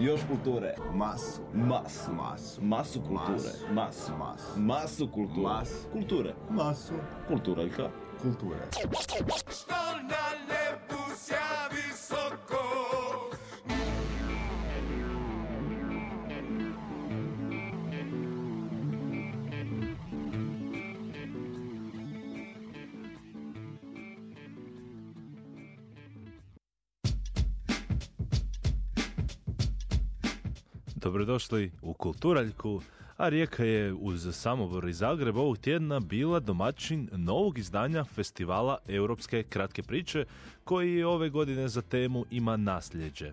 Yosh Cultura. É maço. Maço. Maço. Maço Cultura. Maço. Maço. Maço Cultura. Maço. Cultura. Maço. Cultura, cá. Cultura. Dobrodošli u Kulturaljku, a Rijeka je uz Samobor i Zagreb ovog tjedna bila domaćin novog izdanja festivala Europske kratke priče, koji ove godine za temu ima nasljeđe.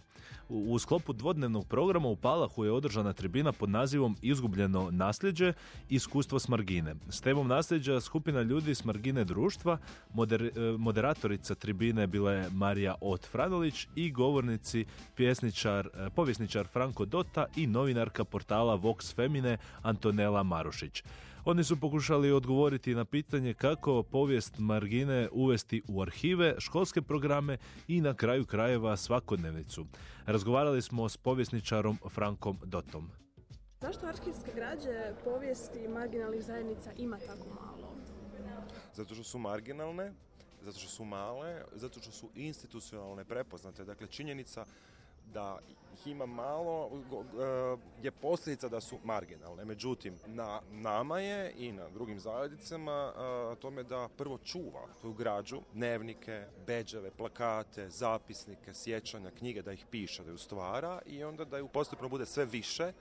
U, sklopu dvodnevnog programa u Palahu je održana tribina pod nazivom Izgubljeno nasljeđe, iskustvo s margine. S temom nasljeđa skupina ljudi s margine društva, moder, e, moderatorica tribine bila je Marija Ot Franolić i govornici pjesničar, e, povjesničar Franko Dota i novinarka portala Vox Femine Antonela Marušić. Oni su pokušali odgovoriti na pitanje kako povijest margine uvesti u arhive, školske programe i na kraju krajeva svakodnevnicu. Razgovarali smo s povjesničarom Frankom Dotom. Zašto arhivske građe povijesti marginalnih zajednica ima tako malo? Zato što su marginalne, zato što su male, zato što su institucionalne prepoznate. Dakle, činjenica da ih ima malo go- e, je posljedica da su marginalne. Međutim, na nama je i na drugim zajednicama e, tome da prvo čuva tu građu, dnevnike, beđeve, plakate, zapisnike, sjećanja, knjige, da ih piše, da ju stvara i onda da ju postupno bude sve više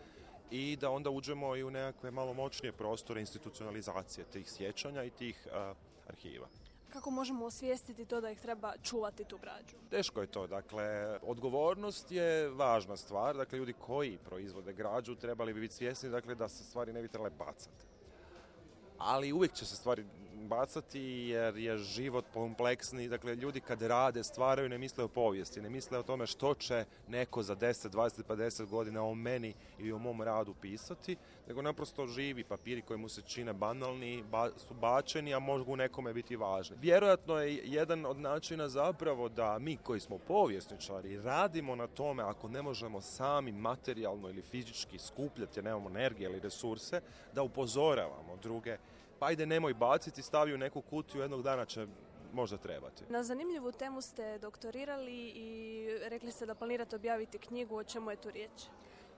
i da onda uđemo i u nekakve malo moćnije prostore institucionalizacije tih sjećanja i tih e, arhiva. Kako možemo osvijestiti to da ih treba čuvati tu građu? Teško je to, dakle, odgovornost je važna stvar, dakle, ljudi koji proizvode građu trebali bi biti svjesni, dakle, da se stvari ne bi trebale bacati. Ali uvijek će se stvari bacati jer je život kompleksni, dakle, ljudi kad rade, stvaraju, ne misle o povijesti, ne misle o tome što će neko za 10, 20, 50 godina o meni ili o mom radu pisati, nego naprosto živi papiri koji mu se čine banalni, ba- su bačeni, a mogu nekome biti važni. Vjerojatno je jedan od načina zapravo da mi koji smo povjesničari radimo na tome ako ne možemo sami materijalno ili fizički skupljati nemamo energije ili resurse, da upozoravamo druge pa ajde nemoj baciti, stavi u neku kutiju, jednog dana će možda trebati. Na zanimljivu temu ste doktorirali i rekli ste da planirate objaviti knjigu, o čemu je tu riječ?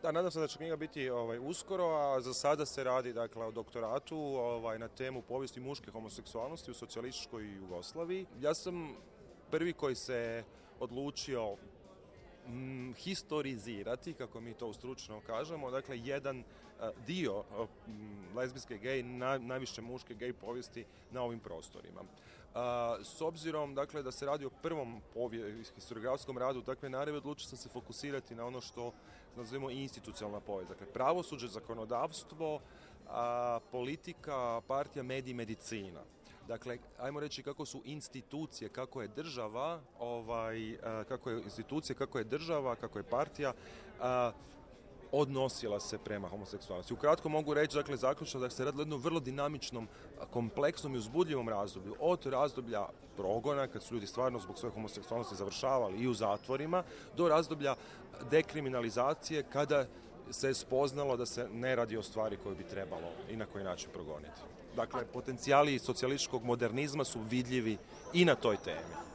Da, nadam se da će knjiga biti ovaj, uskoro, a za sada se radi dakle, o doktoratu ovaj, na temu povijesti muške homoseksualnosti u socijalističkoj Jugoslaviji. Ja sam prvi koji se odlučio historizirati, kako mi to u stručno kažemo, dakle jedan a, dio mm, lezbijske gej, na, najviše muške gej povijesti na ovim prostorima. A, s obzirom dakle da se radi o prvom historiografskom radu takve naravi, odlučio sam se fokusirati na ono što nazivamo institucionalna povijest. Dakle, pravosuđe, zakonodavstvo, politika, partija, mediji, medicina. Dakle, ajmo reći kako su institucije, kako je država, ovaj, a, kako je institucije, kako je država, kako je partija, a, odnosila se prema homoseksualnosti. Ukratko mogu reći, dakle, zaključno da se radi o jednom vrlo dinamičnom, kompleksnom i uzbudljivom razdoblju. Od razdoblja progona, kad su ljudi stvarno zbog svoje homoseksualnosti završavali i u zatvorima, do razdoblja dekriminalizacije, kada se spoznalo da se ne radi o stvari koju bi trebalo i na koji način progoniti. Dakle, potencijali socijalističkog modernizma su vidljivi i na toj temi.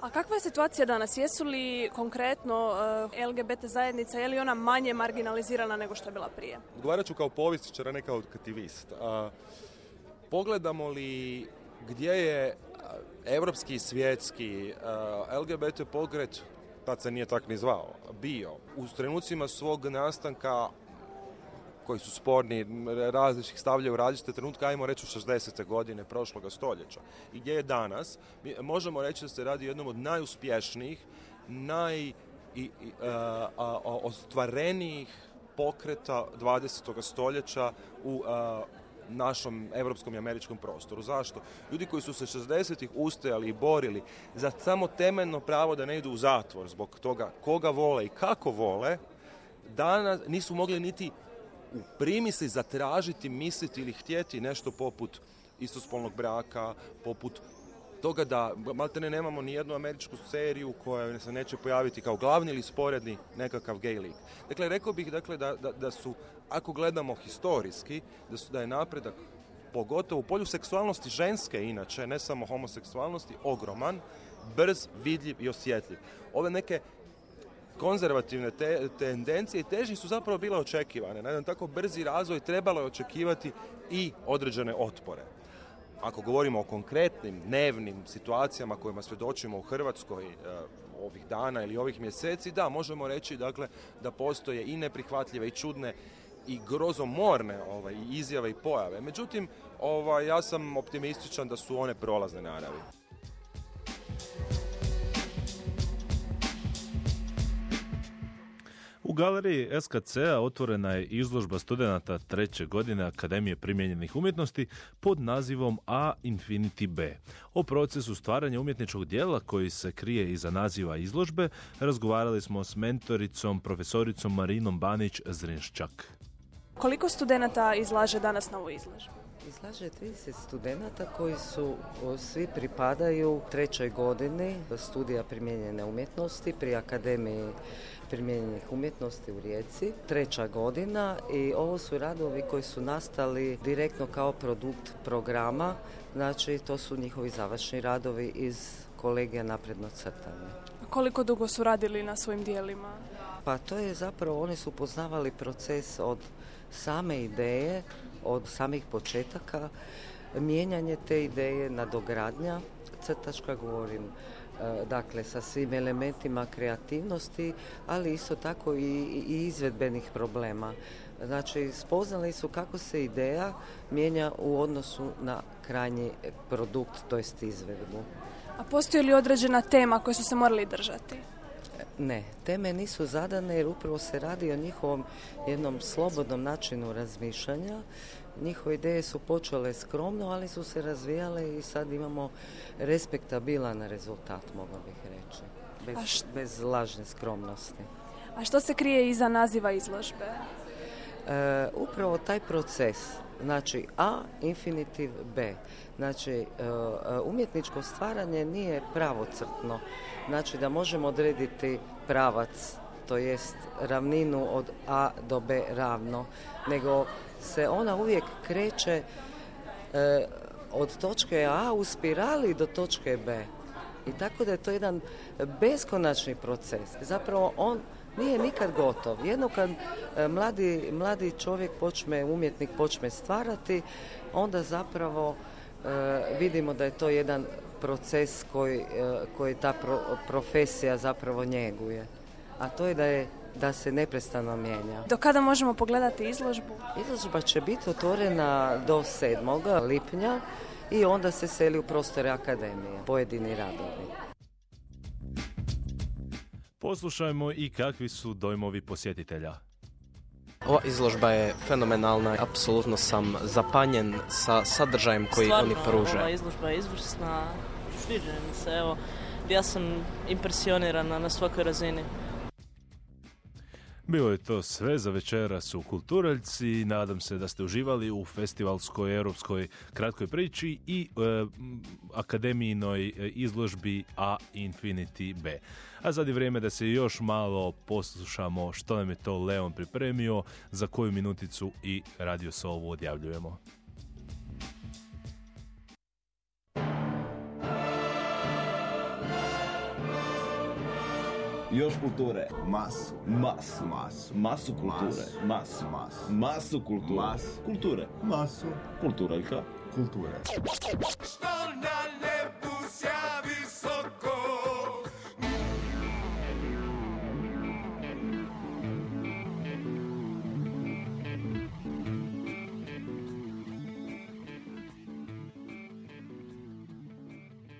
A kakva je situacija danas? Jesu li konkretno eh, LGBT zajednica, je li ona manje marginalizirana nego što je bila prije? Odgovarat ću kao povjesničar, a ne kao aktivist. Pogledamo li gdje je evropski i svjetski LGBT pokret, tad se nije tak ni zvao, bio, u trenucima svog nastanka koji su sporni, različitih stavljaju u različite trenutke, ajmo reći u 60. godine prošloga stoljeća. I gdje je danas, možemo reći da se radi o jednom od najuspješnijih, naj i, i, ostvarenijih pokreta 20. stoljeća u a, našom evropskom i američkom prostoru. Zašto? Ljudi koji su se 60-ih ustajali i borili za samo temeljno pravo da ne idu u zatvor zbog toga koga vole i kako vole, danas nisu mogli niti u primisli zatražiti, misliti ili htjeti nešto poput istospolnog braka, poput toga da maltene nemamo ni jednu američku seriju koja se neće pojaviti kao glavni ili sporedni nekakav gay lik. Dakle, rekao bih dakle, da, da, da su, ako gledamo historijski, da, su, da je napredak pogotovo u polju seksualnosti ženske inače, ne samo homoseksualnosti, ogroman, brz, vidljiv i osjetljiv. Ove neke konzervativne te, tendencije i težnje su zapravo bile očekivane. Na jedan tako brzi razvoj trebalo je očekivati i određene otpore. Ako govorimo o konkretnim dnevnim situacijama kojima svjedočimo u Hrvatskoj e, ovih dana ili ovih mjeseci, da, možemo reći dakle da postoje i neprihvatljive i čudne i grozomorne ovaj, izjave i pojave. Međutim, ovaj, ja sam optimističan da su one prolazne naravi. Galeriji SKC-a otvorena je izložba studenata treće godine Akademije primijenjenih umjetnosti pod nazivom A Infinity B. O procesu stvaranja umjetničkog dijela koji se krije iza naziva izložbe razgovarali smo s mentoricom, profesoricom Marinom Banić-Zrinščak. Koliko studenata izlaže danas na ovu izložbu? Izlaže 30 studenata koji su svi pripadaju trećoj godini studija primijenjene umjetnosti pri Akademiji primijenjenih umjetnosti u Rijeci, treća godina i ovo su radovi koji su nastali direktno kao produkt programa, znači to su njihovi završni radovi iz kolegija napredno crtanje. Koliko dugo su radili na svojim dijelima? Pa to je zapravo, oni su poznavali proces od same ideje, od samih početaka, mijenjanje te ideje, nadogradnja crtačka, govorim, e, dakle sa svim elementima kreativnosti, ali isto tako i, i izvedbenih problema. Znači, spoznali su kako se ideja mijenja u odnosu na krajnji produkt, to jest izvedbu. A postoji li određena tema koju su se morali držati? Ne, teme nisu zadane jer upravo se radi o njihovom jednom slobodnom načinu razmišljanja. Njihove ideje su počele skromno, ali su se razvijale i sad imamo respektabilan rezultat, mogla bih reći. Bez, bez lažne skromnosti. A što se krije iza naziva izložbe? E, upravo taj proces, znači A infinitiv B, znači e, umjetničko stvaranje nije pravocrtno, znači da možemo odrediti pravac, to jest ravninu od A do B ravno, nego se ona uvijek kreće e, od točke A u spirali do točke B. I tako da je to jedan beskonačni proces. Zapravo on nije nikad gotov. Jedno kad e, mladi, mladi čovjek počne, umjetnik počne stvarati, onda zapravo e, vidimo da je to jedan proces koji, e, koji ta profesija zapravo njeguje. A to je da je da se neprestano mijenja. Do kada možemo pogledati izložbu? Izložba će biti otvorena do 7. lipnja i onda se seli u prostore akademije, pojedini radovi. Poslušajmo i kakvi su dojmovi posjetitelja. Ova izložba je fenomenalna, apsolutno sam zapanjen sa sadržajem koji Stvarno, oni pruže. ova izložba je izvrsna, sviđa mi se, evo, ja sam impresionirana na svakoj razini. Bilo je to sve za večeras u Kulturaljci. Nadam se da ste uživali u festivalskoj europskoj kratkoj priči i e, akademijinoj e, izložbi A Infinity B. A sad je vrijeme da se još malo poslušamo što nam je to Leon pripremio, za koju minuticu i Radio Sovu odjavljujemo. Yosh Cultura. Maço. Maço. Maço. Maço Cultura. Maço. Maço. Maço Cultura. Maço. Cultura. Maço. Cultura, então. Cultura.